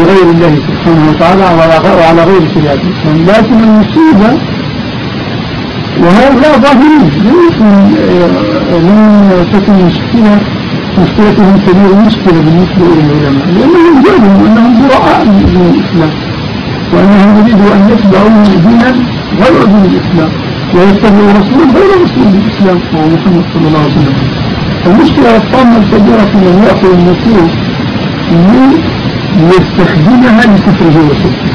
لغير الله سبحانه وتعالى وعلى غير الإسلام لكن المصيبة وهؤلاء ظاهرين لم تكن مشكلة مشكلتهم كبيرة مشكلة بالنسبة إلى العلماء. لأنهم جادوا أنهم براء من الإسلام. وأنهم يريدوا أن يتبعوا دينا غير دين الإسلام. ويتبعوا رسولا غير رسول الإسلام وهو محمد صلى الله عليه وسلم. المشكلة الطامة الكبيرة في من يأخذ النصوص ليستخدمها لكفره وشركه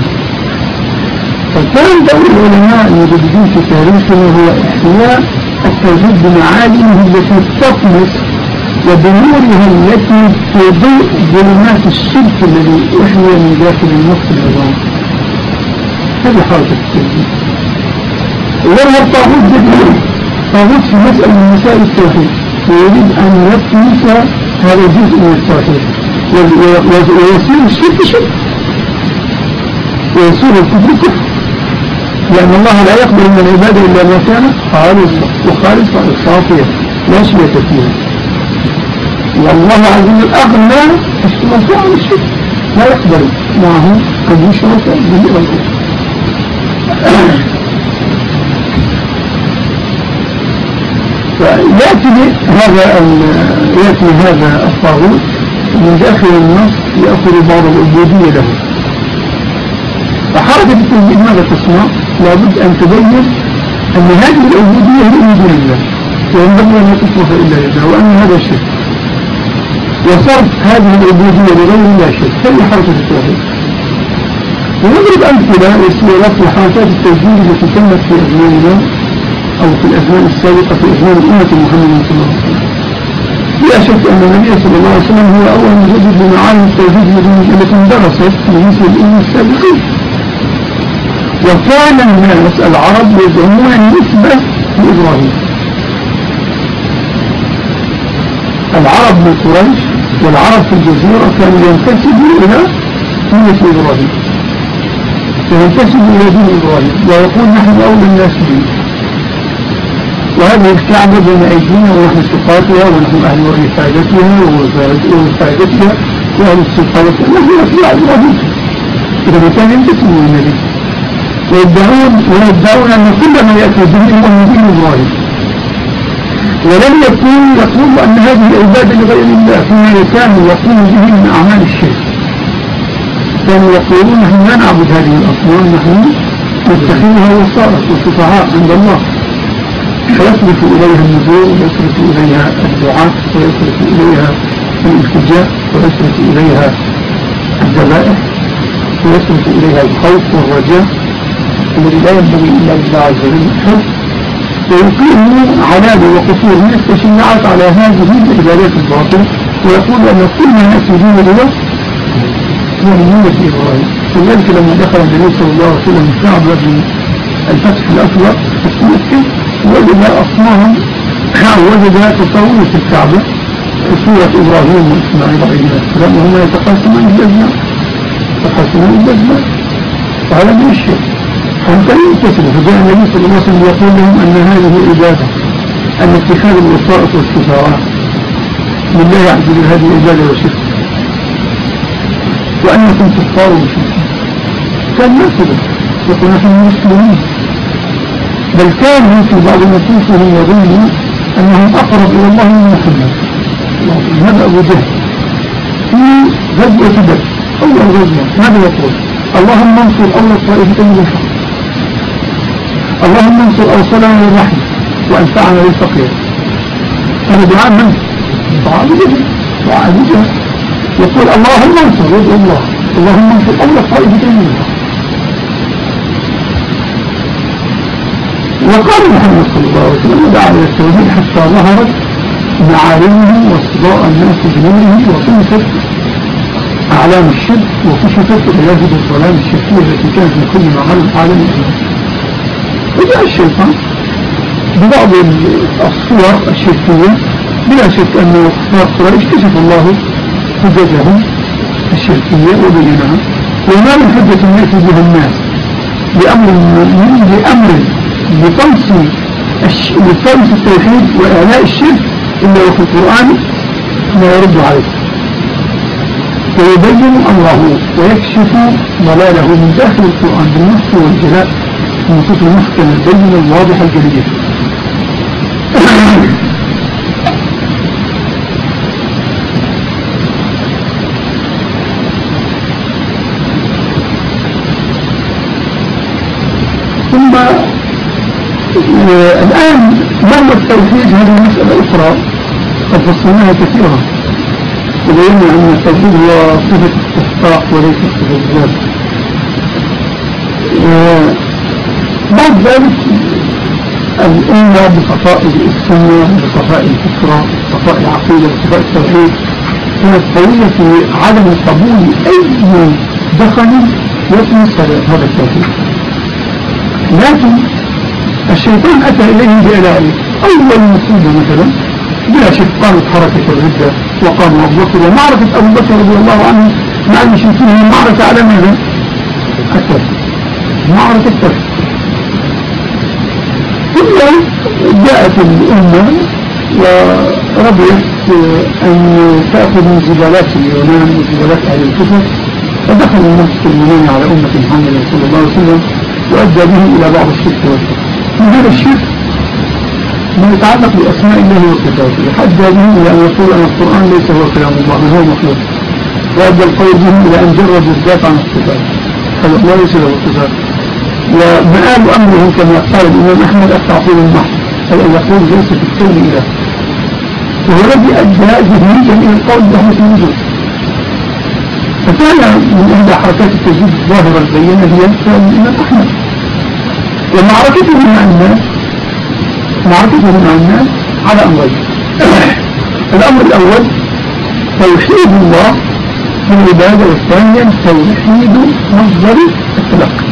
فكان دور العلماء المجددين في تاريخنا هو إحياء التوحيد بمعالمه التي تطمس وبنورها التي تضيء ظلمات الشرك الذي أحيا من داخل النص النظام هذه حركة التوحيد ولها الطاغوت جدا طاغوت في مسألة من مسائل التوحيد. ويريد أن يطمس هذا الجزء من التوحيد. ويصير الشرك شرك ويصير الكفر. كفر لأن الله لا يقبل من العبادة إلا ما كان خالصا وخالصا صافيا لا شيء فيها والله عز وجل أغنى الشركاء عن الشرك لا يقبل. معه أن يشرك به غيره فيأتي هذا يأتي هذا الطاغوت. من داخل النص يأخذ بعض العبودية له. فحركة التوحيد ماذا تصنع؟ لابد أن تبين أن هذه العبودية هي من دون الله وينبغي أن لا تصرف إلا لله وأن هذا شرك. وصرف هذه العبودية لغير الله شرك. هذه حركة التوحيد. ونضرب أمثلة لصورات وحركات التوحيد التي تمت في أزماننا أو في الأزمان السابقة في أزمان أمة محمد صلى الله عليه وسلم. لا شك أن النبي صلى الله عليه وسلم هو أول مجدد لمعاني التوحيد التي اندرست في مثل الأمة السابقين. وكان الناس العرب يزعمون النسبة لإبراهيم العرب من قريش والعرب في الجزيرة كانوا ينتسبوا إلى ملة إبراهيم. وينتسبوا إلى دين إبراهيم. ويقول نحن أولى الناس به. وهذه الكعبة بين أيدينا ونحن سقاتها ونحن أهل رفادتها وفائدتها وأهل السقاية نحن أتباع إبراهيم إذا كان ينتسب إلى النبي. ويدعون ويدعون أن كل ما يأتي به هو من دين إبراهيم ولم يكن يقول أن هذه عبادة لغير الله فيما كانوا يقوم به من أعمال الشرك. كانوا يقولون نحن لا نعبد هذه الأصنام نحن نتخذها وصارة وصفعاء عند الله. فيصرف إليها النذور ويصرف إليها الدعاء ويصرف إليها الالتجاء ويصرف إليها الذبائح ويصرف إليها الخوف والرجاء الذي لا ينبغي إلا لله عز وجل. الحب ويقيم علامة وقصور من التشنيعات على هذه العبادات الباطلة. ويقول أن كل ما نأتي به هو من ملة إبراهيم. ولذلك لما دخل النبي صلى الله عليه وسلم الكعبة في الفتح الأكبر في مكة وجد أصنام وجد تصور في الكعبة في سورة إبراهيم وإسماعيل عليه السلام وهم يتقاسمون الجزمة يتقاسمون الجزمة وهذا من الشرك. هم كانوا يتصلوا فجاء النبي صلى الله عليه وسلم يقول لهم أن هذه عبادة أن اتخاذ الوسائط والشفاعات لله عز وجل هذه عبادة وشرك وأنكم كفار ومشركين كان كذا يقول نحن مسلمين بل كانوا في بعض نصوصهم يظنوا أنهم أقرب إلى الله من محمد. هذا أبو جهل؟ في غزوة بدر. أول غزوة. ماذا يقول؟ اللهم انصر أول الطائفتين بالحق اللهم انصر أوصلنا للرحمة وأنفعنا للفقير هذا دعاء من؟ دعاء بجهل دعاء بجهل يقول اللهم انصر. يدعو الله. اللهم انصر أول الطائفتين بالحق وقال محمد صلى الله عليه وسلم دعا إلى التوحيد حتى ظهرت معالمه واصطداء الناس بنوره وكشفت أعلام الشرك وكشفت علاجة الظلام الشركية التي كانت من كل معالم عالم الإسلام وجاء الشيطان ببعض الصور الشركية بلا شك أن كفار قريش كشف الله حججهم الشركية وبينها. وما من حجة يأتي بها الناس لأمر لأمر لطمس لطمس التوحيد وإعلاء الشرك إلا وفي القرآن ما يرد عليه. ويبين أمره ويكشف ضلاله من داخل القرآن بالنص والجلاء النصوص المحكمة البينة الواضحة الجلية ثم الآن مرة التوحيد هذه مسألة أخرى قد فصلناها كثيرا وبينا أن التوحيد هو صفة استحقاق وليس صفة ذات بعد ذلك الأمة بصفاء السنة بصفاء الفكرة بصفاء العقيدة بصفاء التوحيد كانت قوية في عدم قبول أي دخل يطمس هذا التوحيد. لكن الشيطان أتى إليه بإلهه أول مصيبة مثلا بلا شك قامت حركة الردة وقام أبو بكر. ومعركة أبو بكر رضي الله عنه مع المشركين معركة على ماذا؟ التوحيد معركة التوحيد ثم جاءت الأمة ورضيت أن تأخذ من جبالات اليونان وجبالات أهل الكفر. فدخل الناس المؤمنين على أمة محمد صلى الله عليه وسلم وأدى به إلى بعض الشرك والكفر من هذا الشرك ما يتعلق بأسماء الله وصفاته. حتى به إلى أن يقول أن القرآن ليس هو كلام الله هو مخلوق. وأدى القول به إلى أن جرد الذات عن الصفات. هذا الله ليس له صفات ومآل أمره كما قال الإمام أحمد التعطيل المحض أي أن يقول ليس في الكون إله. وهو الذي أدى ذهنيا إلى القول بحمس الوجود فكان من إحدى حركات التجديد الظاهرة البينة هي الإمام أحمد. ومعركته مع الناس معركته مع الناس على أمرين. الأمر الأول توحيد الله في العبادة والثانيا توحيد مصدر التلقي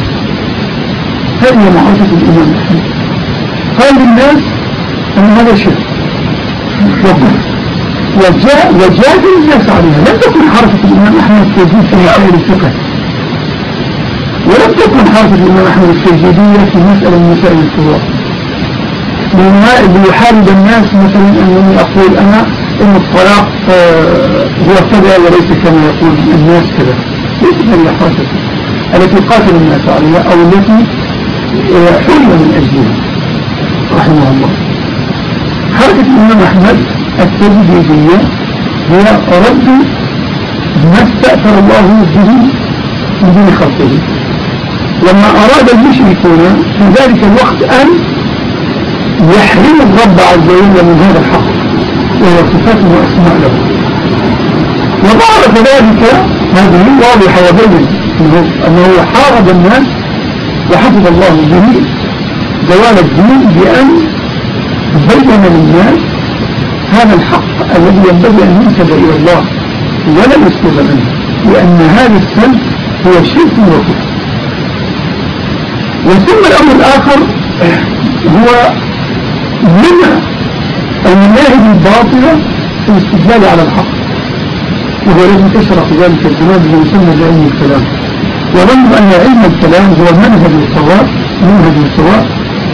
هذه معركة الإمام أحمد قال للناس أن هذا شرك. وجاء وجاد الناس عليها. لم تكن حركة الإمام أحمد توجيه في مسائل الفقه ولم تكن حركة الإمام أحمد التجديدية في مسألة من مسائل الفروع اللي يحارب الناس مثلا أنني أقول أنا إن الطلاق آه، هو كذا وليس كما يقول الناس كذا. ليس هذه حركة التي قاتل الناس عليها أو التي آه، حرم من أجلها. رحمه الله. حركة الإمام أحمد التجديدية هي رد ما استأثر الله به من خلقه. لما أراد المشركون في ذلك الوقت أن يحرم الرب عز وجل من هذا الحق وهو صفاته وأسماء له. وظهر كذلك هذه واضحة وبين أنه حارب الناس وحفظ الله به زوال الدين بأن بين للناس هذا الحق الذي ينبغي أن ينسب إلى الله ولا يسلب منه لأن هذا السلب هو شرك وكفر. وثم الأمر الآخر هو منع المناهج الباطلة في الاستدلال على الحق. وهو انتشر في ذلك الزمان الذي يسمى بعلم الكلام. وظن أن علم الكلام هو منهج الصواب منهج الصواب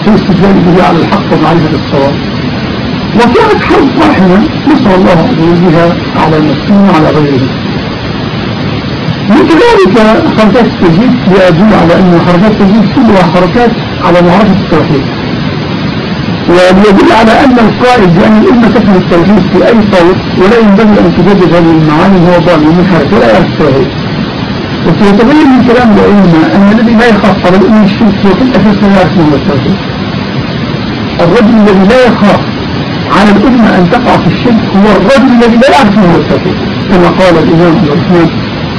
في الاستدلال به على الحق ومعرفة الصواب. وكانت حرب طاحنة نسأل الله عز بها على نفسه وعلى غيره. من كذلك حركات التجديد يدل على أن حركات التجديد كلها حركات على معرفة التوحيد. ويدل على أن القائل بأن الأمة تفهم التوحيد في أي صوت ولا ينبغي أن تجدد هذه المعاني هو ضال ومنحرف ولا يعرف التوحيد. وسيتبين من كلام العلماء أن الذي لا يخاف على الأمة الشرك هو في الأساس لا يعرف هو التوحيد. الرجل الذي لا يخاف على الأمة أن تقع في الشرك هو الرجل الذي لا يعرف هو التوحيد كما قال الإمام العثمان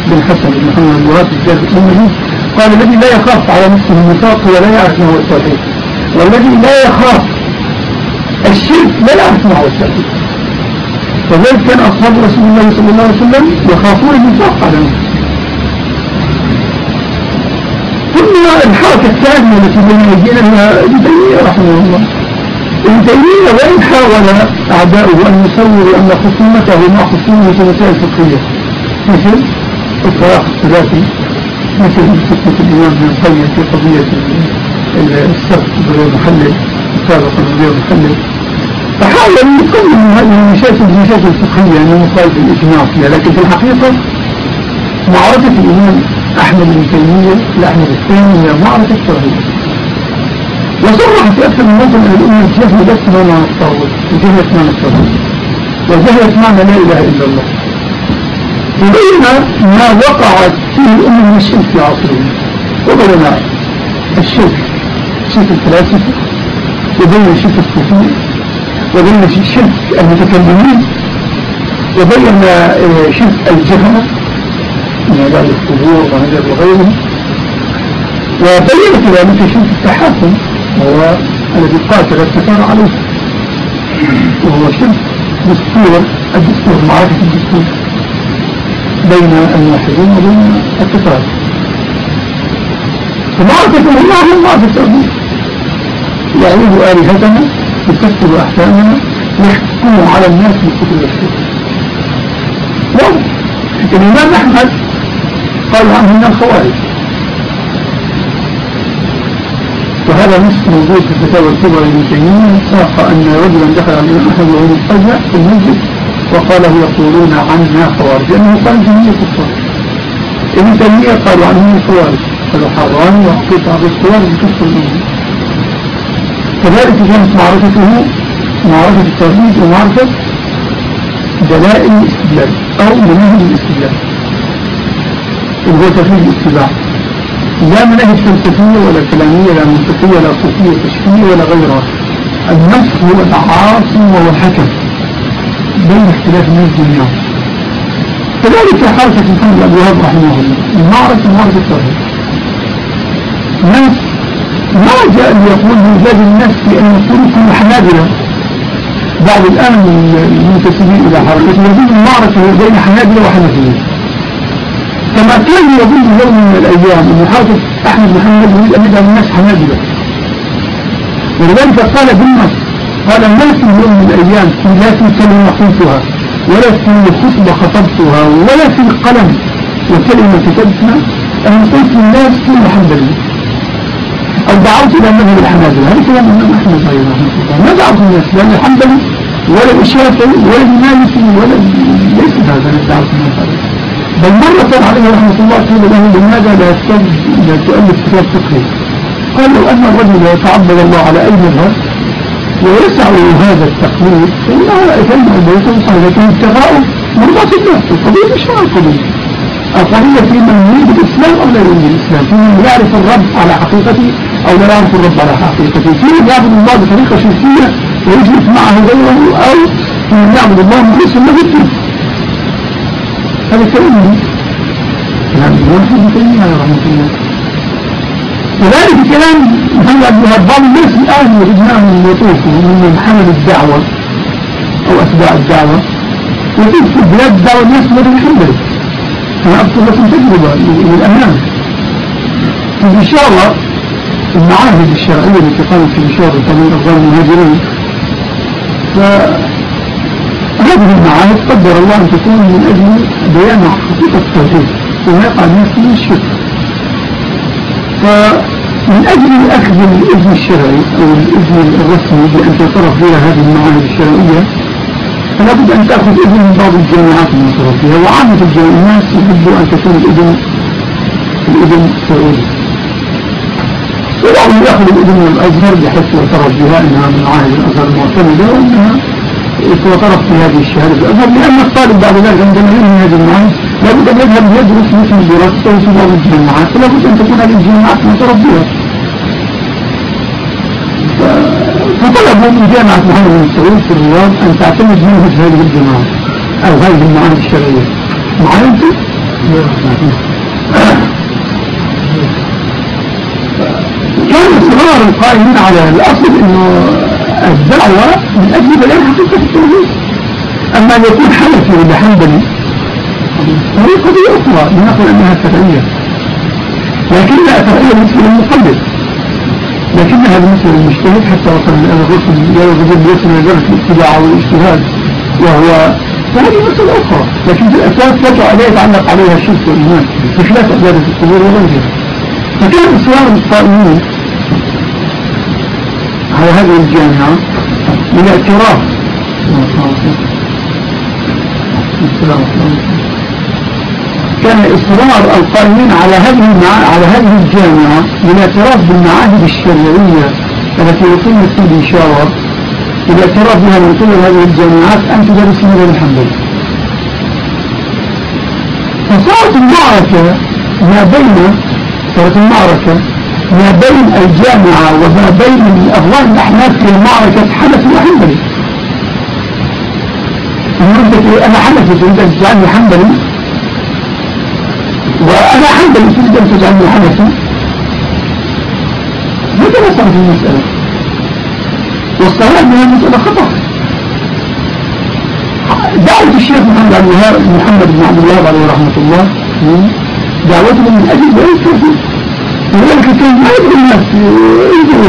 بن حسن بن محمد المراد الجاهد الأمه قال الذي لا يخاف على نفسه النفاق ولا يعرف ما هو التوحيد والذي لا يخاف الشرك لا يعرف ما هو التوحيد. فذلك كان أصحاب رسول الله صلى الله عليه وسلم يخافون النفاق على نفسه. ثم الحركة الثانية التي بين هي ابن تيمية رحمه الله. ابن تيمية وإن حاول أعداؤه أن يصوروا أن خصومته مع خصومه مسائل فقهية. مثل الطلاق الثلاثي مثل فتنة الإمام بن القيم في قضية السبت بغير محلل السابقة بغير محلل. فحاول أن هذه المشاكل المشاكل الفقهية يعني مخالف الإجماع فيها لكن في الحقيقة معركة الإمام أحمد بن تيمية لأحمد الثاني هي معركة التوحيد وصرح في أكثر من موطن أن الأمة جهل بس ما معنى الطاغوت وجهلت معنى التوحيد وجهلت معنى لا إله إلا الله. وبين ما وقعت فيه الأمة من الشرك في عصرهم وبين الشرك شرك الفلاسفة وبين شرك الصوفية وبين شرك المتكلمين وبين شرك الجهنة من عباد القبور وهجر وغيرهم وبين كذلك شرك التحاكم وهو الذي قاتل التتار عليه. وهو شرك دستور الدستور معركة الدستور. بين الموحدين وبين التتار فمعركة الله هي معركة التوحيد يعيد آلهتنا يكسر أحكامنا يحكموا على الناس بالكتب والسنة واضح الإمام أحمد قال عنه من الخوارج. وهذا نص موجود في الفتاوى الكبرى تيمية. ساق أن رجلا دخل على الإمام أحمد وهو مضطجع في المسجد. وقال له يقولون عنا خوارج. لأنه قال جميع كفار ابن تيمية قالوا عنه خوارج. قالوا حرام وقطع بالخوارج كفر الأمة كذلك كانت معركته معركة التوحيد ومعركة دلائل الاستدلال أو مناهج الاستدلال اللي هو توحيد الاتباع لا مناهج فلسفية ولا كلامية ولا منطقية ولا صوفية تشكيلية ولا غيرها. النص هو العاصم وهو الحكم. بين اختلاف الناس جميعا. كذلك حركة محمد أبو وهاب رحمه الله المعركة معركة التوحيد. ناس ما جاء ليقول بإيجاد الناس بأن يكونوا حنابلة بعض الآن المنتسبين إلى حركة يظن المعركة بين حنابلة وحنفية. كما كان يظن يوم من الأيام أن حافظ أحمد محمد يريد أن يدعم الناس حنابلة. ولذلك قال بالنص قال ما في يوم من الأيام في لا في كلمة قلتها ولا في خطبة خطبتها ولا في قلم وكلمة كتبتها أن قلت الناس كل حنبلي أو دعوت إلى مذهب الحنابلة. هذا كلام الإمام أحمد رحمه الله ما دعوت الناس لأن الحنبلي ولا الشافعي ولا المالكي ولا ليس هذا الدعوة الناس بل مرة عليه رحمة الله قيل له لماذا لا لا تؤلف كتاب فقهي قال لو أن الرجل يتعبد الله على أي مذهب ويسع هذا التقليد فإنه يتم البيت وصحبته ابتغاء مرضات الله القضية مش مع القضية. القضية في من يريد الإسلام أو لا يريد الإسلام في من يعرف الرب على حقيقته أو لا يعرف الرب على حقيقته. في من يعبد الله بطريقة شركية ويجلس معه غيره أو في من يعبد الله مخلصا له الدين هذا كلام كلام واحد تيمية رحمة الله. وذلك كلام محمد بن بعض الناس الآن وجدناهم يطوفوا من حمل الدعوة أو أتباع الدعوة. يطوف في بلاد الدعوة الناس من الحنبلي أنا أذكر لكم تجربة للأمام في الإشارة المعاهد الشرعية التي قامت في الإشارة تمام أفضل المهاجرين. هذه المعارف قدر الله أن تكون من أجل بيان حقيقة التوحيد. وما يقع الناس من الشرك. فمن أجل أخذ الإذن الشرعي أو الإذن الرسمي بأن تعترف بها هذه المعاهد الشرعية فلا بد أن تأخذ إذن من بعض الجامعات المعترف فيها وعامة الناس يحبوا أن تكون الإذن الإذن سعودي. وبعضهم يأخذ الإذن من الأزهر بحيث يعترف بها أنها من معاهد الأزهر المعتمدة وأنها وطرف في هذه الشهادة الأزهر لأن الطالب بعد ذلك عندما ينهي هذه المعاني لابد أن يذهب يدرس مثل دراسته في بعض الجامعات فلا بد أن تكون هذه الجامعات معترف بها فطلبوا من جامعة محمد بن سعود في الرياض أن تعتمد منهج هذه الجامعات أو هذه المعاني الشرعية. معايا كان إصرار القائمين على الأصل أنه الدعوة من أجل بيان حقيقة التوحيد. أما أن يكون حنفي ولا حنبلي هذه قضية أخرى لنقل أنها فرعية لكنها فرعية بالنسبة للمقلد. لكنها بالنسبة للمجتهد حتى وصل الرسل يجب يصل إلى درجة الاتباع والاجتهاد وهو فهذه مسألة أخرى. لكن في الأساس لا يتعلق عليها الشرك والإيمان بخلاف عبادة القبور وغيرها. فكان إصرار القائمين على هذه الجامعة بالاعتراف كان إصرار القائمين على هذه على هذه الجامعة بالاعتراف بالمعاهد الشرعية التي يقيم سيدي شاور بالاعتراف بها من قبل هذه الجامعات أن تدرس من الحنبل فصارت المعركة ما بين صارت المعركة ما بين الجامعة وما بين الأغوان الأحناف في معركة حنفي وحنبلي أنا حنفي تريد أن تجعلني حنبلي وأنا حنبلي تريد أن تجعلني حنفي هذا صارت المسألة؟ والصحيح من المسألة خطأ. دعوة الشيخ محمد عبد الوهاب محمد بن عبد الله عليه رحمة الله. دعوته من أجل لا يستفيد ولذلك كان ما يدعو الناس.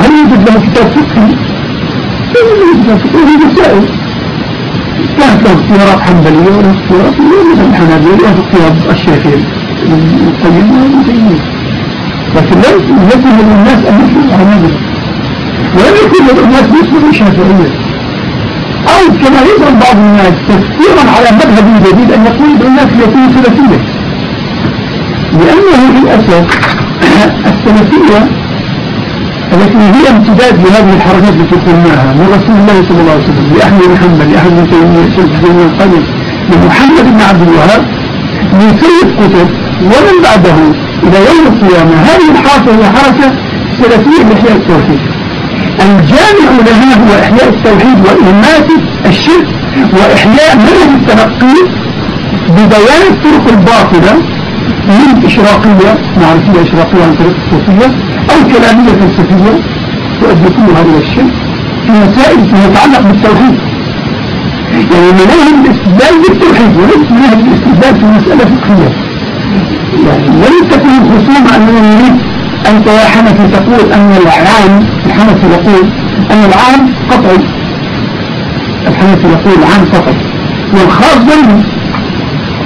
هل يوجد له كتاب فقهي؟ كتاب فقهي. مسائل. كانت له اختيارات حنبلية وله اختيارات الحنابلة وله اختيار الشيخين. القيم والمتيمين لكن ليس للناس أن يسلموا حنابلة ولم يكن للناس يسلموا شافعية أو كما يزعم بعض الناس تفسيرا على مذهب جديد أن يقول الناس يكون ثلاثية لأنه للأسف السلفية التي هي امتداد لهذه الحركات التي قلناها من رسول الله صلى الله عليه وسلم لأحمد بن حنبل لأحمد بن تيمية بن القيم لمحمد بن عبد الوهاب من سيد قطب ومن بعده إلى يوم القيامة. هذه الحركة هي حركة سلفية لإحياء التوحيد. الجامع لها هو إحياء التوحيد وإماتة الشرك وإحياء منهج التنقي ببيان الطرق الباطلة من إشراقية معرفية إشراقية عن طريق الصوفية أو كلامية فلسفية تؤدي كل هذا الشيء في مسائل فيما يتعلق بالتوحيد. يعني مناهج الاستدلال بالتوحيد وليس مناهج الاستدلال في مسألة فقهية. يعني لن تكون الخصوم أننا نريد أنت يا حنفي تقول أن العام الحنفي يقول أن العام قطعي الحنفي يقول العام قطعي والخاص ظلمي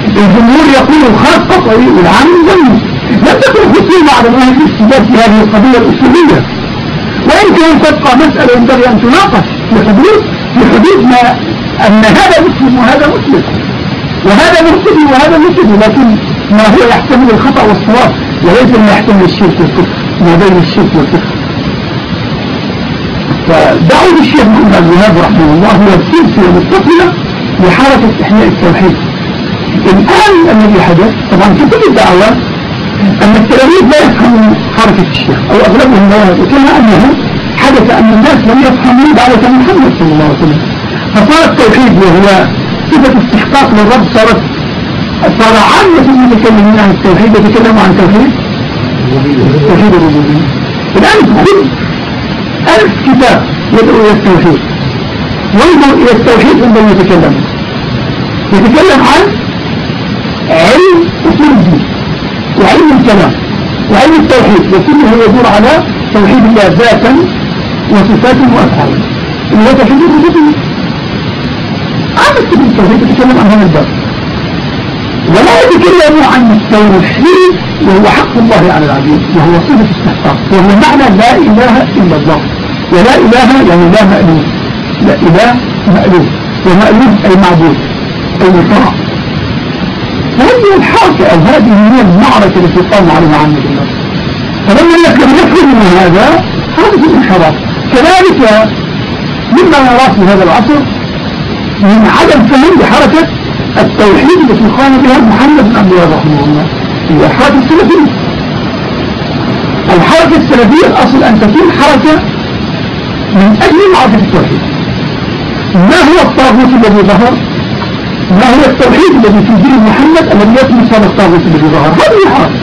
الجمهور يقول الخاص قطعي والعام ظلمي لم تكن خصومة على منهج الاستدلال في هذه القضية الأصولية ويمكن أن تبقى مسألة ينبغي أن تناقش في حدود في حدود ما أن هذا مسلم وهذا مسلم. وهذا مرتدي وهذا مرتدي لكن ما هو يحتمل الخطأ والصواب وليس ما يحتمل الشرك والكفر ما بين الشرك والكفر. فدعوة الشيخ محمد عبد الوهاب رحمه الله هو سلسلة متصلة لحركة إحياء التوحيد. الآن الذي حدث طبعا في كل الدعوات أن التلاميذ لا يفهمون حركة الشيخ أو أغلبهم لا يفهمون كما أنه حدث أن الناس لم يفهمون دعوة محمد صلى الله عليه وسلم. فصار التوحيد وهو صفة استحقاق للرب صارت صار عامة المتكلمين عن التوحيد يتكلموا عن توحيد توحيد الربوبية الآن خذ ألف كتاب يدعو إلى التوحيد. ويدعو إلى التوحيد عندما يتكلم. يتكلم عن علم أصول الدين وعلم الكلام وعلم التوحيد وكله يدور على توحيد الله ذاتا وصفات وأفعالا اللي هو توحيد الربوبية عامة التوحيد يتكلم عن هذا الباب. ولا يتكلم عن التوحيد وهو حق الله على العبيد وهو صفة استحقاق وهو معنى لا إله إلا الله ولا إله يعني لا مألوف لا إله مألوف ومألوف أي معبود أي مطاع فهذه الحركة أو هذه هي المعركة التي قام عليها عامة الناس فلما لم يفهم هذا هذا في الانحراف كذلك مما نراه في هذا العصر من عدم فهم بحركة التوحيد التي قام بها محمد بن عبد الله رحمه الله. هي الحركة السلفية. الحركة السلفية الأصل أن تكون حركة من أجل معرفة التوحيد. ما هو الطاغوت الذي ظهر؟ ما هو التوحيد الذي في دين محمد الذي يثبت هذا الطاغوت الذي ظهر؟ هذه الحركة.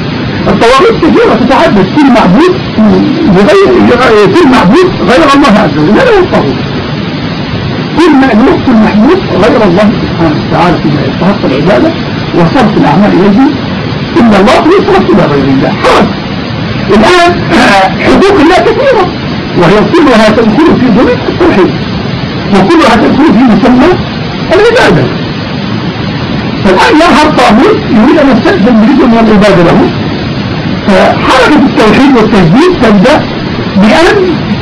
الطواغيت كثيرة تتحدث كل معبود غير كل معبود غير الله عز وجل. هذا هو الطاغوت. كل مألوف كل محمود غير الله سبحانه وتعالى فيما يستحق العبادة وصرف الأعمال إليه. إن الله يصرف إلى غير الله. حرج الآن حقوق الله كثيرة. وهي كلها تدخل في ضمن التوحيد. وكلها تدخل في مسمى العبادة. فالآن يظهر طاغوت يريد أن يستخدم جزء من العبادة له. فحركة التوحيد والتجديد تبدأ بأن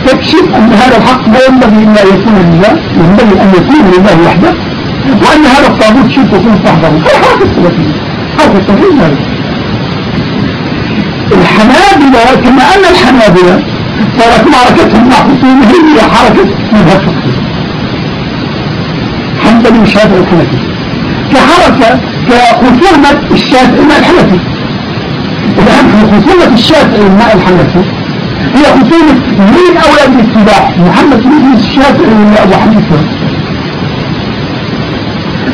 تكشف أن هذا الحق لا ينبغي إلا يكون لله ينبغي أن يكون لله وحده وأن هذا الطاغوت شرك وكون صاحبه. هذه حركة السلفية حركة التوحيد هذا الحنابلة كما أن الحنابلة صارت معركتهم مع خصومهم هي حركة مذهب فقهي حنبلي وشافعي وحنفي كحركة كخصومة الشافعي مع الحنفي. الآن خصومة الشافعي مع الحنفي هي خصومة مين أولى بالاتباع محمد بن الشافعي ولا أبو حنيفة.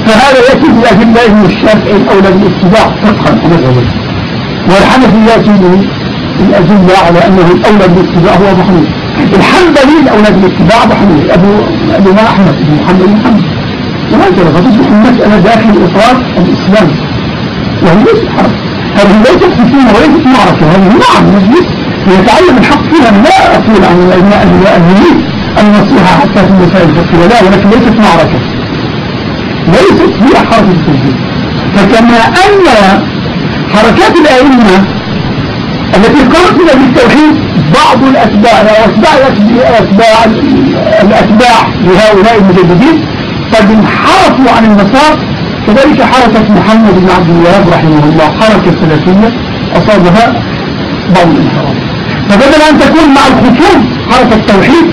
فهذا يأتي بأدلة أن الشافعي أولى بالاتباع مذهبا والحنفي يأتي الأدلة على أنه الأولى بالاتباع هو أبو حنيفة. الحنبلي الأولى بالاتباع أبو حنيفة. أبو أبو ما أحمد. بن محمد بن حنبل. وهكذا فتصبح المسألة داخل إطار الإسلام. وهي ليست حرب. هذه ليست فتنة وليست معركة. هذه نعم مجلس يتعلم الحق فيها لا أقول عن الأبناء المؤمنين النصيحة حتى في المسائل الفقهية لا ولكن ليست معركة. ليست هي حركة التجديد فكما أن حركات الأئمة التي قامت بالتوحيد بعض الأتباع أو أتباع الأتباع الأتباع لهؤلاء المجددين قد انحرفوا عن المسار. كذلك حركة محمد بن عبد الوهاب رحمه الله حركة سلفية أصابها بعض الانحراف. فبدل أن تكون مع الخصوم حركة توحيد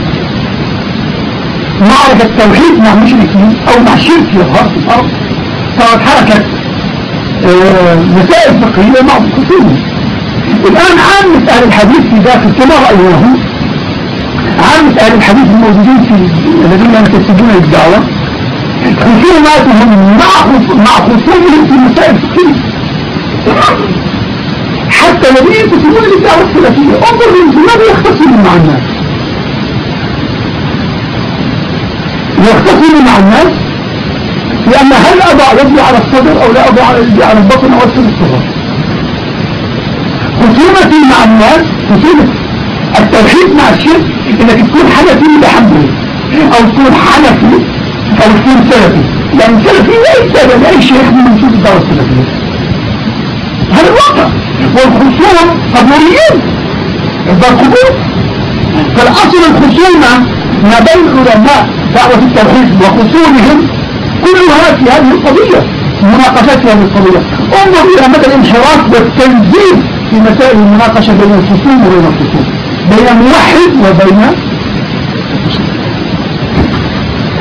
معركة توحيد مع مشركين أو مع شرك يظهر في الأرض. صارت حركة آه، مسائل فقهية مع الخصوم الآن عامة أهل الحديث في داخل كما رأيناه عامة أهل الحديث الموجودين في الذين ينتسبون للدعوة. خصوماتهم مع خصومهم في المسائل الفقهية حتى الذين ينتسبون للدعوة السلفية انظر لماذا يختصموا مع الناس يختصموا مع الناس لأن هل أضع يدي على الصدر أو لا أضع يدي على البطن أو أسفل الصدر؟ خصومتي مع الناس خصومة التوحيد مع الشرك إنك تكون حنفي بحمده أو تكون حنفي أو تكون سلفي. يعني سلفي ليس لأي شيخ من منشوف الدعوة السلفية. هذا الواقع؟ والخصوم قبوليين ده القبول فالأصل الخصومة ما بين علماء دعوة التوحيد وخصومهم. كلها في هذه القضية مناقشات هذه القضية. انظر إلى مدى الانحراف والتنزيل في مسائل المناقشة بين الخصوم وبين الخصوم. بين الموحد وبين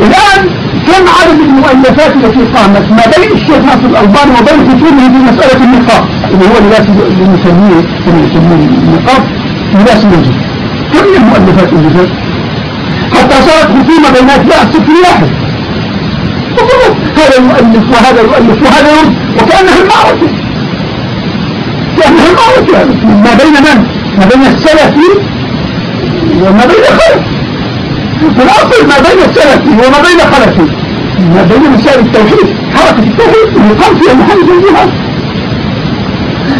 الآن كم عدد المؤلفات التي قامت؟ ما بين الشيخ ناصر الألباني وبين خصومه في مسألة النقاط اللي هو لباس اللي نسميه كما يسميه النقاط لباس المسجد كم المؤلفات اللي حتى صارت خصومة بين أتباع الصف واحد هذا يؤلف وهذا يؤلف وهذا يؤلف وكأنها المعركة. لأنها معروفة ما بين من؟ ما بين السلفي وما بين خلف الأصل ما بين السلفي وما بين خلفي ما بين مسائل التوحيد حركة التوحيد يقام فيها محمد الجهاد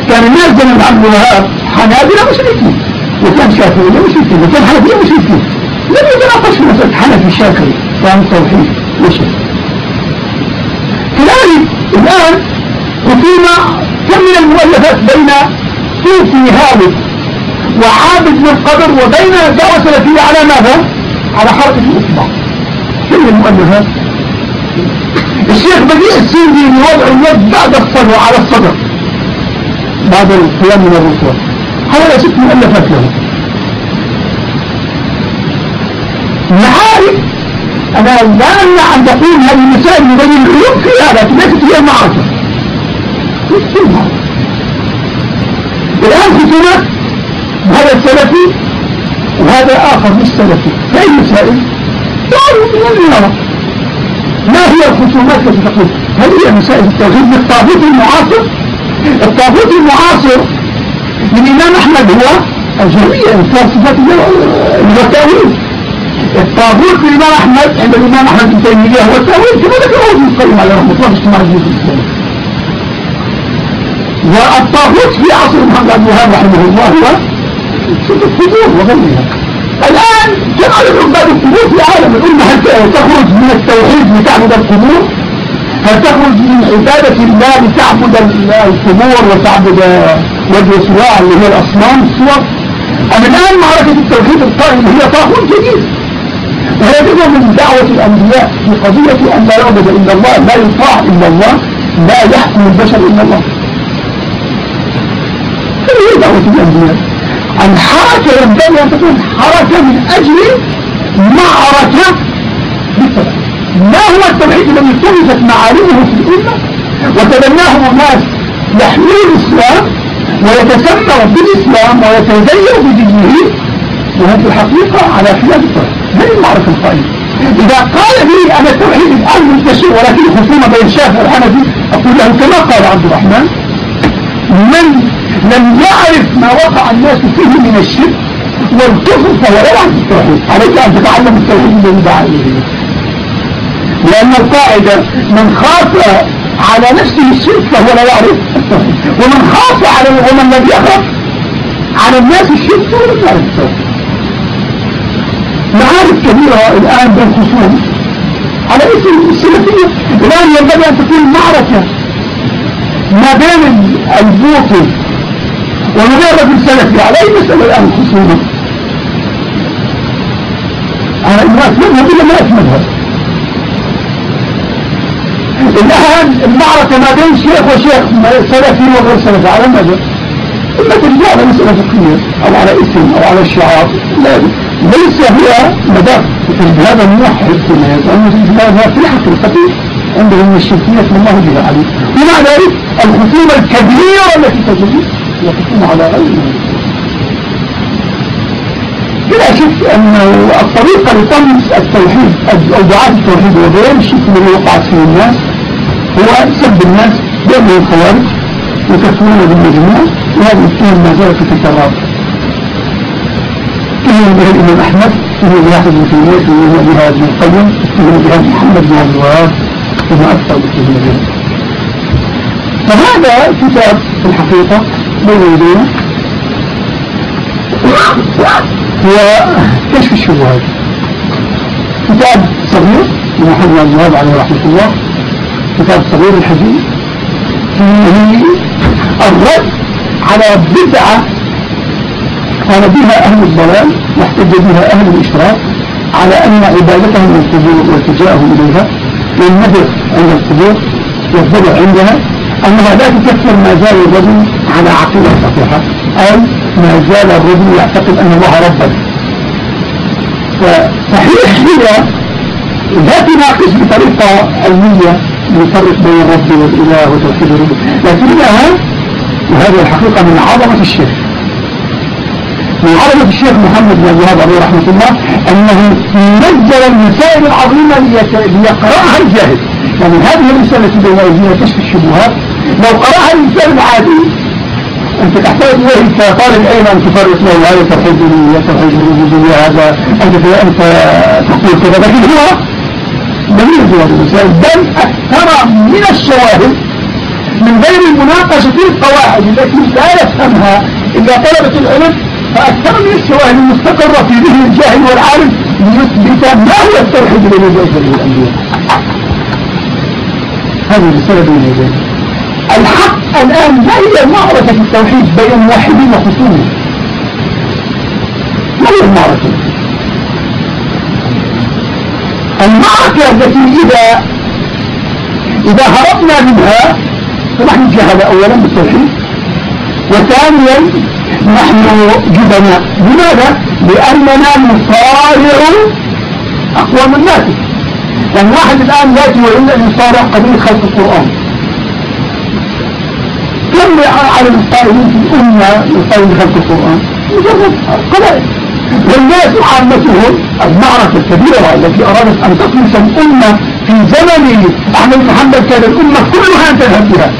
كان الناس زمن عبد الوهاب حنابلة مشركين وكان شافعية مشركين وكان حنفية مشركين. لم يتناقش في مسألة حنفي شافعي كان التوحيد وشرك كذلك الآن خصومة كم من المؤلفات بين صوفي هالك وعابد للقبر وبين دعوة سلفية على ماذا؟ على حركة الإصبع كم من المؤلفات؟ الشيخ بديع السيدي لوضع اليد بعد الصدر على الصدر بعد القيام من الركوع. هذا ست مؤلفات له؟ معارف أنا لا أمنع أن تقول هذه المسائل من بين العلوم فيها لكن ليست هي السنة الآن خصومات هذا السلفي وهذا آخر مش سلفي فأي مسائل؟ تعالوا من نرى ما هي الخصومات التي تقول؟ هل هي مسائل التوحيد؟ بالطاغوت المعاصر؟ الطاغوت المعاصر من إمام أحمد هو صفات الله التأويل الطاغوت للإمام أحمد عند الإمام أحمد بن تيمية هو التأويل كما ذكره ابن القيم على رحمة الله اجتماع الإسلام والطاغوت في عصر محمد الوهاب رحمه الله هو ست الصدور وغيرها. الآن كم عدد عباد القبور في عالم الأمة هل تخرج من التوحيد لتعبد القبور؟ هل تخرج من عبادة الله لتعبد القبور وتعبد وجه سواع اللي هي الأصنام الصور أم الآن معركة التوحيد القائم هي طاغوت جديد. وهي من دعوة الأنبياء في قضية أن لا يعبد إلا الله لا يطاع إلا الله لا يحكم البشر إلا الله. هي دعوة الأنبياء. الحركة ينبغي أن تكون حركة من أجل معركة بالتوحيد. ما هو التوحيد الذي تلفت معالمه في الأمة؟ وتبناه الناس يحملوا الإسلام ويتسموا بالإسلام ويتزينوا بدينه وهم في الحقيقة على خلاف التوحيد. هذه المعركة القائمة. إذا قال لي أنا التوحيد الآن منتشر ولكن خصومة بين الشافعي والحنفي أقول له كما قال عبد الرحمن من لم يعرف ما وقع الناس فيه من الشرك والكفر فهو لا يعرف التوحيد. عليك أن تتعلم التوحيد الذي دعا لأن القاعدة من خاف على نفسه الشرك فهو لا يعرف التوحيد. ومن خاف على ومن لم يخف على الناس الشرك فهو لا يعرف التوحيد. معارك كبيرة الآن بين خصوم على اسم السلفية؟ الآن ينبغي أن تكون معركة ما بين البوطي وما الرجل السلفي على أي مسألة الآن خصومة على الناس مذهب إلا ما مذهب الآن المعركة ما بين شيخ وشيخ سلفي وغير سلفي على ماذا؟ إما ترجع على مسألة فقهية أو على اسم أو على الشعار. لا ليس هي مدار هذا الموحد كما يزعم هذا في الحقيقة عنده من الشركية من الله بها عليه ومع ذلك الخصومة الكبيرة التي تجري هي خصومة على غير بلا شك أن الطريقة لطمس التوحيد أو دعاة التوحيد وبيان الشرك الذي وقعت فيه الناس هو سب الناس بأنهم الخوارج يكفرون بالمجموع وهذه التهم ما زالت تتكرر اتهم بها الإمام أحمد اتهم بها ابن تيمية اتهم بها ابن القيم اتهم بها محمد بن عبد الوهاب. وما أكثر اتهم بها فهذا كتاب في الحقيقة يدينا هو كشف الشبهات كتاب صغير لمحمد بن عبد الوهاب عليه رحمة الله. كتاب صغير الحديث فيه الرد على بدعة قال بها أهل الضلال واحتج بها أهل الإشراك على أن عبادتهم للقبور والتجاءهم إليها. والنذر عند القبور والذبح عندها. أنها لا تكفر ما زال الرجل على عقيدة صحيحة. أو ما زال الرجل يعتقد أن الله ربا فصحيح هي لا تناقش بطريقة علمية يفرق بين الرب والإله وتوحيد الرب. لكنها وهذه الحقيقة من عظمة الشرك من عظمة الشيخ محمد بن الوهاب عليه رحمة الله أنه نزل المسائل العظيمة ليقرأها الجاهل. يعني هذه الرسالة التي كشف الشبهات. لو قرأها الإنسان العادي. أنت تحتاج إليه. كطالب علم. أن تفرق له هذا الربوبية توحيد الربوبية هذا. أنت أنت تقول كذا. لكن هو لم يجد هذه الرسالة. بل أكثر من الشواهد من غير المناقشة في القواعد التي لا يفهمها إلا طلبة العلم فأكثر من الشواهد المستقرة في ذهن الجاهل والعالم ليثبت ما هو التوحيد الذي جاء به الأنبياء هذه الرسالة بين يدينا الحق الآن ما هي معركة التوحيد بين موحدين وخصومه ما هي المعركة المعركة التي إذا إذا هربنا منها فنحن جهل أولا بالتوحيد وثانيا نحن جبناء. لماذا؟ لأننا نصارع أقوام الناس. يعني واحد الآن يأتي أن يصارع قضية خلق القرآن. كم على القائلين في الأمة يصارع خلق القرآن؟ مجرد قبائل والناس عامتهم المعركة الكبيرة التي أرادت أن تطمس الأمة في زمن أحمد محمد كان الأمة كلها تذهب بها.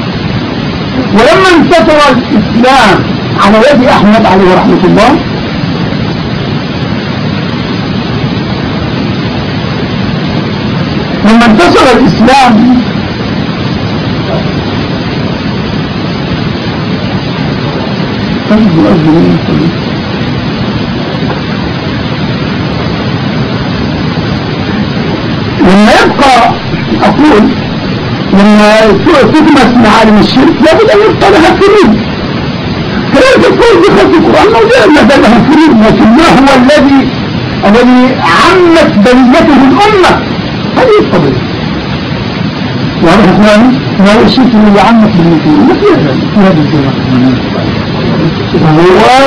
ولما انتصر الإسلام على يد أحمد عليه رحمة الله. لما انتصر الإسلام لما يبقى أقول لما تدمس معالم الشرك لابد أن يبقى لها كريم كذلك القول بخلق القرآن موجود ما زال لها كريم لكن ما هو الذي الذي عمت بليته الأمة. هذه القضية إخواني؟ ما هو الشرك الذي عمت بليته الأمة. في هذا في هذا الزمان وهو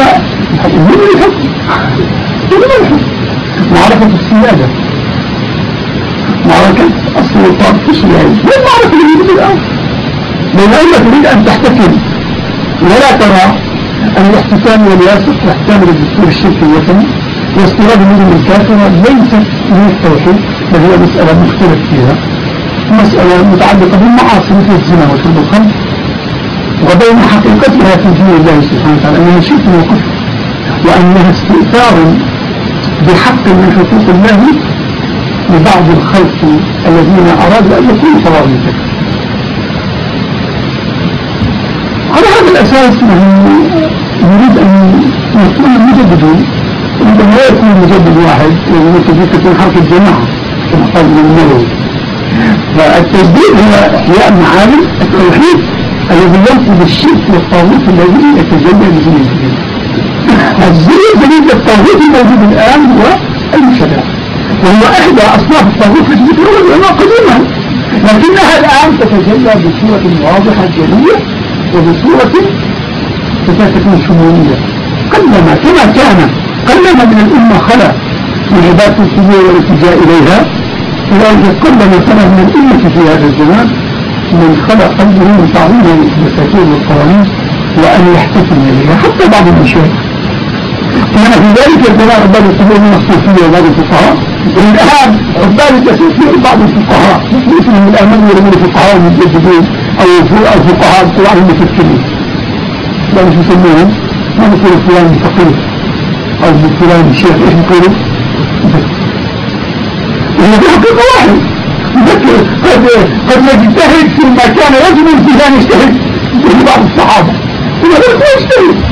من الحكم من الحكم معركة السيادة. معركة السلطات في السيادة. ما المعركة اللي يجب الآن؟ لأن أنت تريد أن تحتكم ولا ترى الاحتكام والياسر يحتمل الدستور الشركي الوطني واستيراد النظم الكافرة ليست من التوحيد بل هي مسألة مختلف فيها. مسألة متعلقة بالمعاصي مثل الزنا وشرب الخمر وبين حقيقتها في دين الله سبحانه وتعالى أنها شرك وكفر وأنها استئثار بحق من حقوق الله لبعض الخلق الذين أرادوا أن يكونوا طواغيتا على هذا الأساس نريد أن نكون مجددون عندما لا يكون مجدد واحد يعني ممكن تكون حركة جماعة كما قال ابن النووي فالتجديد هو إحياء معالم التوحيد الذي ينقض الشرك والطاغوت الذي يتجلى بزي الجديد الزي الجديد للطاغوت الموجود الآن هو المشرع. وهو إحدى أصناف الطاغوت التي تتولد العلماء قديما. لكنها الآن تتجلى بصورة واضحة جلية وبصورة تكون شمولية. قلما كما كان قلما من الأمة خلا. من عبادة السجود والاتجاه إليها. ولذلك قلما كان من الأمة في هذا الزمان من خلق قلبه من تعظيم المساكين والقوانين وأن يحتفل إليها حتى بعض المشايخ كان في ذلك الزمان عباد السجود من الصوفية وبعض الفقهاء. والآن عباد التسويق بعض الفقهاء. مثل من الأمن من الفقهاء المجددين أو الفقهاء بطلع المفكرين لا مش يسموهم. ما نقول فلان فقير. أو فلان شيخ إيش نقوله؟ هي في حقيقة واحد. قد قد يجتهد في ما كان في أن يجتهد في بعض الصحابة. هو لا يجتهد؟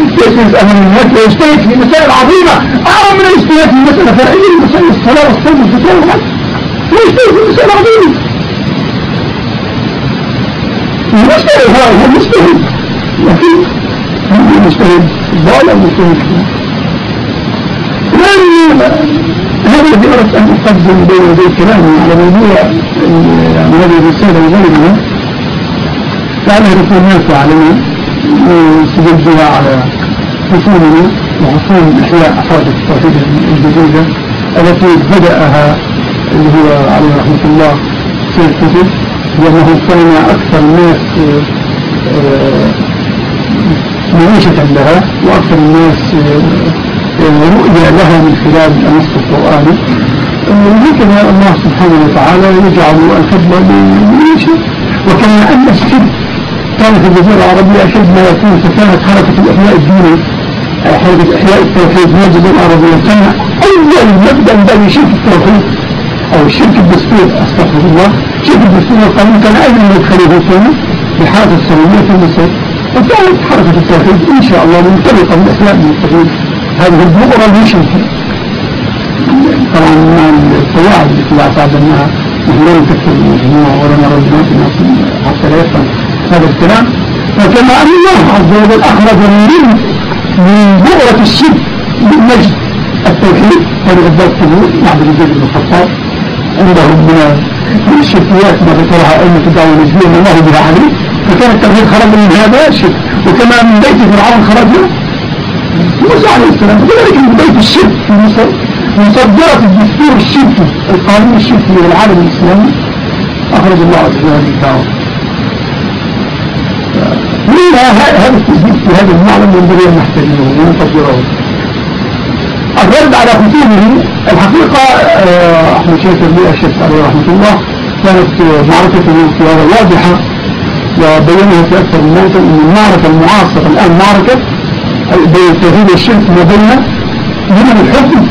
يجلس أمام الناس ويجتهد في مسائل عظيمة أعظم من الاجتهاد في مسألة فرعية مسألة الصلاة والصوم والزكاة والحج ويجتهد في مسألة عظيمة؟ المجتهد هو مجتهد لكن مجتهد ضال مجتهد هذا الذي أردت أن أقدم بين يدي كلامي على موضوع هذه الرسالة وغيرها لعلها تكون نافعة لنا ونستدل بها على حصولنا وحصول إحياء حركة التوحيد الجديدة التي بدأها اللي هو عليه رحمة الله سيد كتب لأنه كان أكثر الناس معيشة لها وأكثر الناس رؤية لها من خلال النص القرآني لكن الله سبحانه وتعالى يجعل لمن يشاء وكما أن الشرك كان في الجزيرة العربية أشد ما يكون فكانت حركة الإحياء الديني حركة إحياء التوحيد في الجزيرة العربية. كان أول مبدأ بني شرك التوحيد. أو الشرك الدستور أستغفر الله. شرك الدستور القانون كان أول من يدخله فيه بحركة السلمية في مصر وكانت حركة التوحيد إن شاء الله منطلقة من من التوحيد. هذه البؤرة المشركة طبعا القواعد التي اعتبرناها نحن لا نكفر المجموع ولا نرى الناس حتى لا يفهم هذا الكلام. فكما أن الله عز وجل أخرج من من بؤرة الشرك من مجد التوحيد. فلغبات قبول معبد الزيد بن الخطاب. عندهم من الشركيات ما ذكرها أئمة الدعوة النجمية ما الله بها عليه فكان التوحيد خرج من هذا الشرك وكما من بيت فرعون خرج. موسى عليه السلام وذلك من بيت الشرك في مصر مصدرة الدستور الشركي القانون الشركي للعالم الإسلامي. أخرج الله عز وجل الدعوة ليه هذا التثبيت في هذا المعنى ينبغي أن نحتاجه ونطبقه الرد على خصومه الحقيقة أحمد شيخ البيئة الشيخ عليه رحمة الله كانت معركته في هذا واضحة وبينها في أكثر من موطن أن المعركة المعاصرة الآن معركة بين التوحيد والشرك ما بين من الحكم.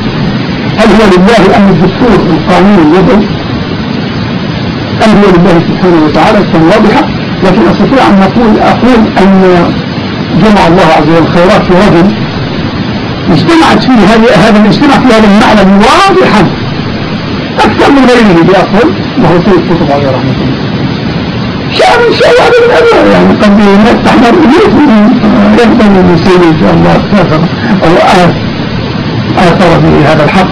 هل هو لله أم الدستور القانون الوضعي أم هو لله سبحانه وتعالى؟ كان واضحة لكن أستطيع أن أقول أقول أن جمع الله عز وجل الخيرات في رجل اجتمعت هذه هذا الاجتماع في هذا المعنى واضحا أكثر من غيره بأقول وهو سيد كتب عليه رحمة الله شأن شيء هذا من يعني قد يفتح إليك يقبل من سيد إن شاء الله أو آثر في هذا الحق.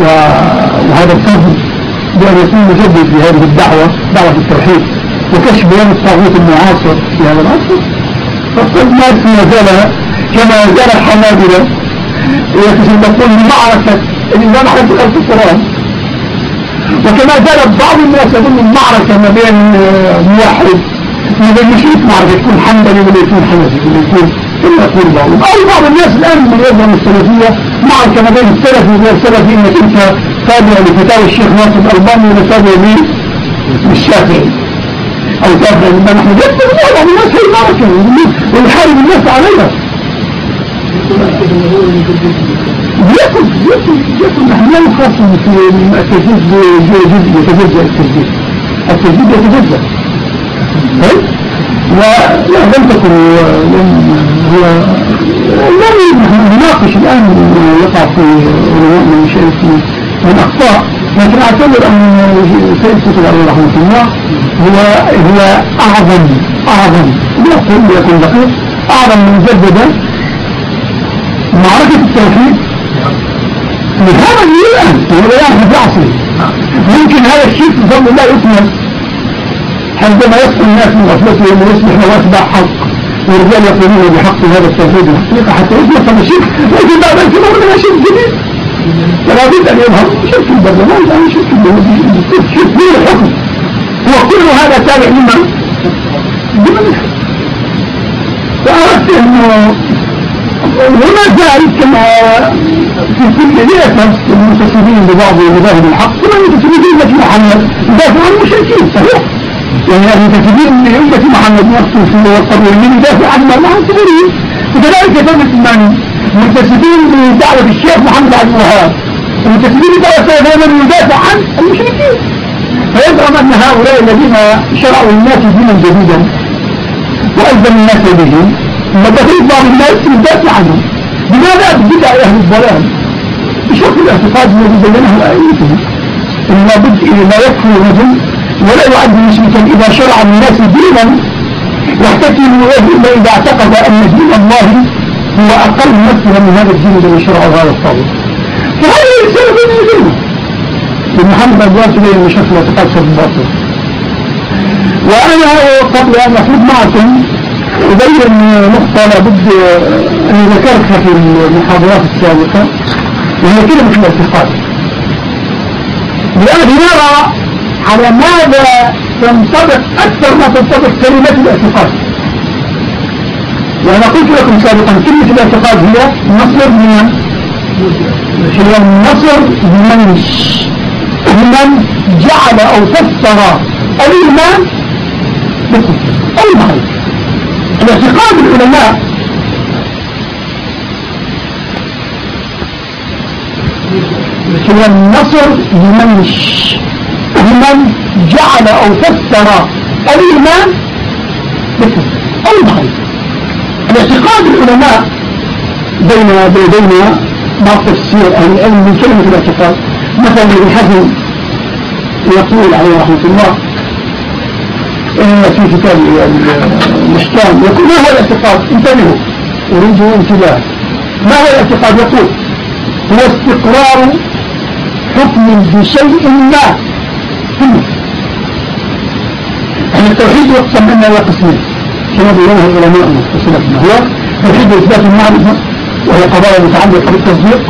وهذا الفضل بأن يكون مجدد في هذه الدعوة دعوة التوحيد وكشف بيان الطاغوت المعاصر في هذا العصر. فالناس ما زال كما زال الحنابلة يتسبقون بمعركة الإمام في خلف القرآن. وكما زال بعض الناس يظن المعركة ما بين موحد ما بين مشرك معركة تكون حنبلي ولا يكون حنفي ولا يكون كما يقول بعضهم أو بعض الناس الآن من يظن السلفية معركة ما بين السلفي وغير السلفي إنك أنت تابع لفتاوى الشيخ ناصر الألباني ولا تابع مين؟ الشافعي أو تابع أحمد. يكتب بعض الناس هي معركة ويحارب الناس عليها. يكن يكن يكن نحن لا نخاصم في التجزء جزء يتجزأ التجزيء التجزيء يتجزأ طيب؟ ولم تكن هو لم نناقش الآن يقع في علماء شيء من أخطاء. لكن أعتبر أن سيد كتب عليه رحمة الله هو هو أعظم أعظم يقول يكون دقيق أعظم من جدد معركة التوحيد. لهذا الآن هو الآن في عصره ممكن هذا الشيء بفضل الله يكمل عندما يسأل الناس من غفلتهم ويصبح واتباع حق. والرجال يقومون بحق هذا التوحيد. الحقيقة حتى يصبح هذا الشيء لكن بعد ذلك من شيء جديد فلا بد أن يظهر. شرك البرلمان يعني شرك شرك الحكم هو كل هذا تابع لمن؟ لمن؟ فأردت أنه وما زال كما في كل للأسف المنتسبين لبعض مذاهب الحق. كما المنتسبين لأمة محمد. يدافعوا عن المشركين صحيح؟ يعني المنتسبين لأمة محمد نفسه في القرنين يدافع عن سبيله وكذلك تم من منتسبين لدعوة الشيخ محمد عبد الوهاب. المنتسبين لدعوة سيدنا يدافع عن المشركين. فيزعم أن هؤلاء الذين شرعوا الناس دينا جديدا وألزم الناس به. مدخل بعض الناس يدافع عنهم لماذا بدع أهل الضلال بشرط الاعتقاد الذي بينه لأئمتهم إن لابد لا يكفر الرجل ولا يعد مشركا إذا شرع الناس دينا. يحتكم له إلا إذا اعتقد أن دين الله هو أقل مثلا من هذا الدين الذي شرعه هذا الطاغوت. فهذا الرسالة بين يدينا محمد أبواب سبيل المشرك الاعتقاد في الباطل وأنا قبل أن أخوض معكم أبين نقطة لابد أن ذكرتها في المحاضرات السابقة وهي كلمة الاعتقاد لأن نرى على ماذا تنطبق أكثر ما تنطبق كلمة الاعتقاد. وأنا قلت لكم سابقا كلمة الاعتقاد هي نصر من هي النصر من من جعل أو فسر الإيمان بالكفر أو المعرفة الاعتقاد العلماء. هو النصر لمن لمن جعل أو فسر الإيمان بالكفر أو المعرفه الاعتقاد العلماء بين بين بعض تفسير أهل العلم من كلمة الاعتقاد. مثلا ابن حزم يقول عليه رحمة الله في كتاب المحكام يقول ما هو الاعتقاد؟ انتبهوا. أريد انتباه. ما هو الاعتقاد؟ يقول هو استقرار حكم بشيء ما. يعني التوحيد يقسم لنا إلى قسمين. كما بينها العلماء وسلفنا. هو توحيد إثبات المعرفة وهي قضايا متعلقة بالتصديق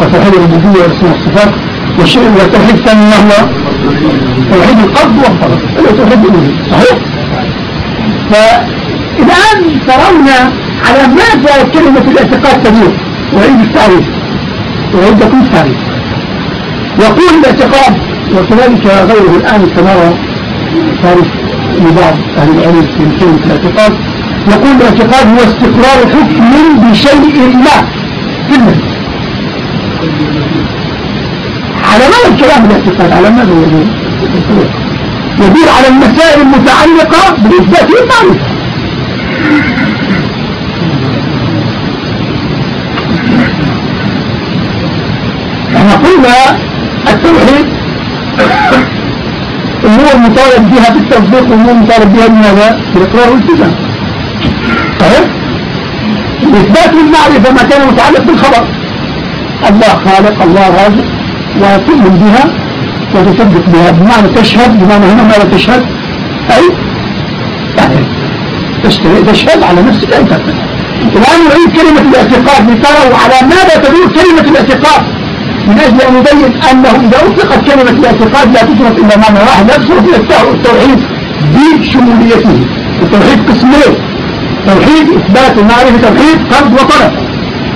وتوحيد الربوبية والاسماء والصفات والشيء والتوحيد الثاني هو توحيد القصد والطلب اللي توحيد الالوهيه صحيح؟ فالان ترون على ماذا كلمة الاعتقاد تدور؟ وعيد التعريف. وعيد كل التعريف. يقول الاعتقاد وكذلك غيره الآن كما تعرف لبعض أهل العلم في كلمة الاعتقاد. يقول الاعتقاد هو استقرار حكم بشيء ما النفس على ماذا الكلام الاعتقاد؟ على ماذا يدور يدور على المسائل المتعلقة بالإثبات والمعرفة إحنا قلنا التوحيد امور مطالب بها بالتصديق وامور مطالب بها بماذا؟ بالاقرار والالتزام صحيح؟ الاثبات والمعرفة ما كان متعلق بالخبر الله خالق الله رازق وتؤمن بها وتصدق بها بمعنى تشهد بمعنى هنا ماذا تشهد؟ أي؟ يعني تشهد على نفسك أنت. الآن نعيد كلمة الاعتقاد. لتروا على ماذا تدور كلمة الاعتقاد؟ من أجل أن نبين أنه إذا أطلقت كلمة الاعتقاد لا تصرف إلا معنى واحد لا تصرف إلى التوحيد. بشموليته التوحيد قسمين توحيد إثبات المعرفة توحيد قلب وطلب.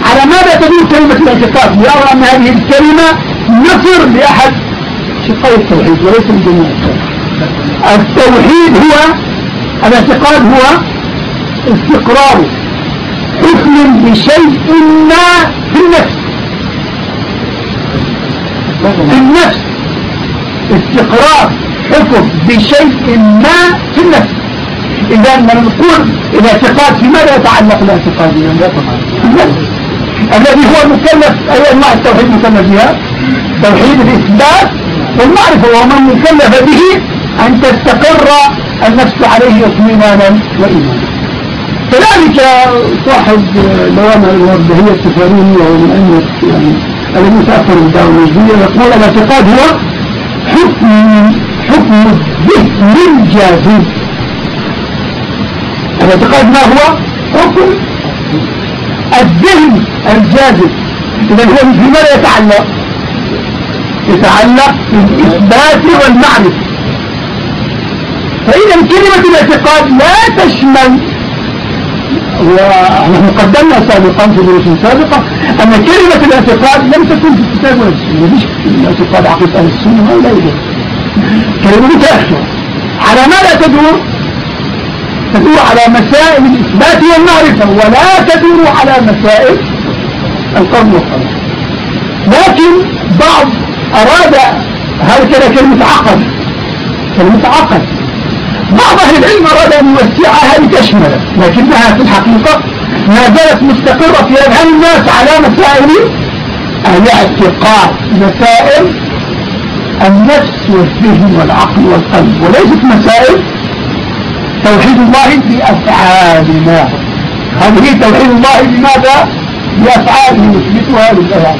على ماذا تدور كلمة الاعتقاد؟ يرى أن هذه الكلمة نصر لأحد. شقي التوحيد وليس لجميع التوحيد هو الاعتقاد هو استقرار حكم بشيء ما في النفس. في النفس. استقرار حكم بشيء ما في النفس. إذا نقول الاعتقاد في ماذا يتعلق الاعتقاد الذي هو مكلف أي أنواع التوحيد مكلف بها؟ توحيد الإثبات والمعرفة ومن مكلف به أن تستقر النفس عليه اطمئنانا وإيمانا. كذلك صاحب دوام الوردهية السفاريني وهو من أئمة يعني الذي يتأثر بالدعوة النجدية يقول الاعتقاد هو حكم حكم الذهن الجازم الاعتقاد ما هو؟ حكم الذهن الجازم إذا هو ماذا يتعلق؟ يتعلق بالإثبات والمعرفة فإذا كلمة الاعتقاد لا تشمل ونحن قدمنا سابقا في دروس سابقة أن كلمة الاعتقاد لم تكن في الكتاب ولا السنة. مفيش الاعتقاد عقيدة أهل السنة ولا يوجد كلمة متأخرة على ماذا تدور؟ تدور على مسائل الإثبات والمعرفة ولا تدور على مسائل القرن والقرن. لكن بعض أراد هكذا كلمة عقد كلمة عقد بعض أهل العلم أراد أن يوسعها لتشمل لكنها في الحقيقة ما زالت مستقرة في أذهان الناس على مسائل الاعتقاد مسائل النفس والذهن والعقل والقلب وليست مسائل توحيد الله بأفعالنا هذه توحيد الله بماذا؟ بأفعاله يثبتها لله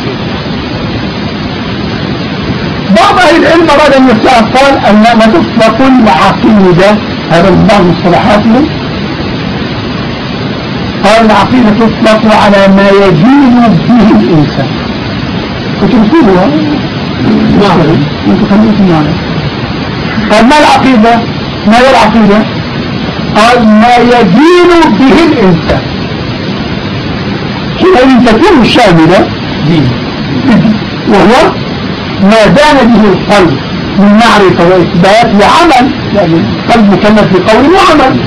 بعض أهل العلم أراد أن يسأل قال أن ما تطلق العقيدة هذا بعض مصطلحاتهم قال العقيدة تطلق على ما يدين به الإنسان. وتنصيبها نعم. متخلص معنا قال ما العقيدة؟ ما هي العقيدة؟ قال ما يدين به الإنسان. حينئذ تكون شاملة وهو ما دان به القلب من معرفة وإثبات وعمل يعني القلب مكلف بقول وعمل.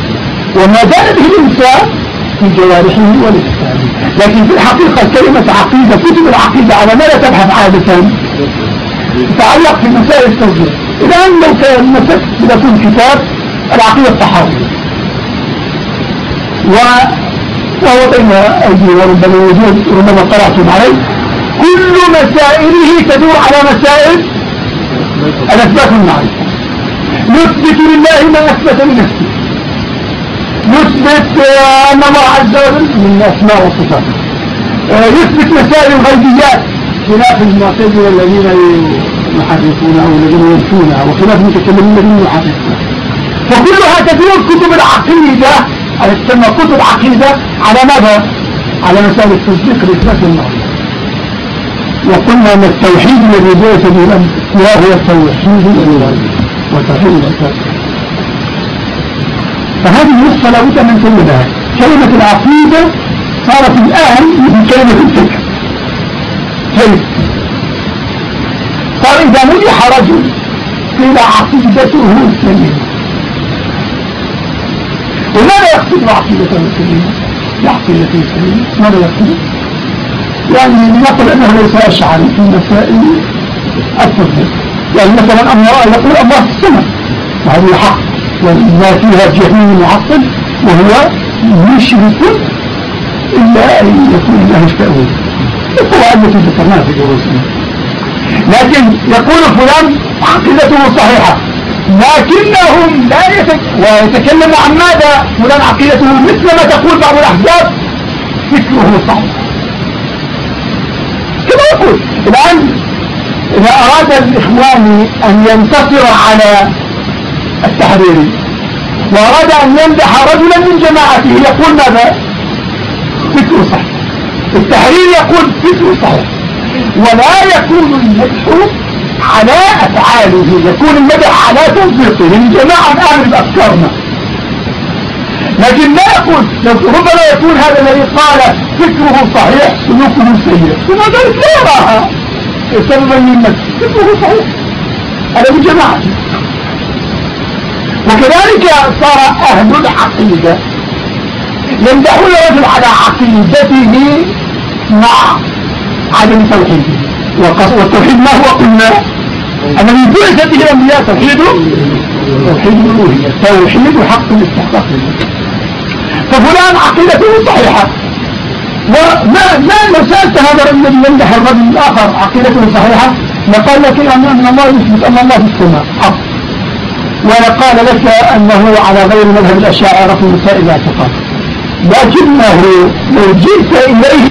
وما دان به الإنسان في جوارحه ولسانه لكن في الحقيقة كلمة عقيدة كتب العقيدة على ماذا تبحث عادة. تتعلق في مسائل التوجيه إذا لو كان إذا كنت كتاب العقيدة الطحاوية و وهو بين أيدي وربما وجود ربما طلعتم عليه كل مسائله تدور على مسائل الأثبات المعرفة نثبت لله ما أثبت لنفسه. نثبت أن الله عز وجل من الأسماء والصفات يثبت مسائل الغيبيات خلاف المعتزلة الذين يحرفونها والذين ينفونها وخلاف المتكلمين الذين يحرفونها فكلها تدور كتب العقيدة تسمى كتب عقيدة على ماذا؟ على مسائل التصديق الإثبات والمعرفة وقلنا أن التوحيد الذي بعث به الانبياء هو التوحيد الالهي وتوحيد الاساس فهذه النصة لابد من تنبه كلمة العقيدة صارت الآن مثل كلمة الفكر. كيف قال إذا مدح رجل قيل عقيدته سليمة وماذا يقصد عقيدته سليمة؟ بعقيدته سليمة ماذا يقصد؟ يعني نقول أنه ليس أشعري في مسائل التصديق يعني مثلا الله يقول الله في السماء وهذه حق. وما فيها جهنم معطل وهو مشرك إلا أن يكون الله التأويل القواعد التي ذكرناها في دروسنا لكن يقول فلان عقيدته صحيحة. لكنهم لا يتك... ويتكلم عن ماذا؟ فلان عقيدته مثل ما تقول بعض الأحزاب فكره صحيح. يقول. الآن إذا أراد الإخوان أن ينتصر على التحريري وأراد أن يمدح رجلا من جماعته يقول ماذا؟ فكر صحيح. التحرير يقول فكر صحيح. ولا يكون المدح على أفعاله يكون المدح على توفيقه الجماعة نعمل بأفكارنا لكن لا يقول ربما يكون هذا الذي قال فكره صحيح سلوكه سيء. لا يراها سببا من فكره صحيح. هذا بجماعة وكذلك صار أهل العقيدة. يمدحون الرجل على عقيدته مع عدم توحيده والتوحيد ما هو قلنا الذي بعث به الأنبياء توحيد؟ توحيد الألوهية. توحيد حق الاستحقاق ففلان عقيدته صحيحة. وما ما لو سألت هذا الذي يمدح الرجل الآخر عقيدته صحيحة؟ لقال لك أن الله يثبت أن الله في السماء حق ولقال لك أنه على غير مذهب الأشاعرة في مسائل الاعتقاد. لكنه لو جئت إليه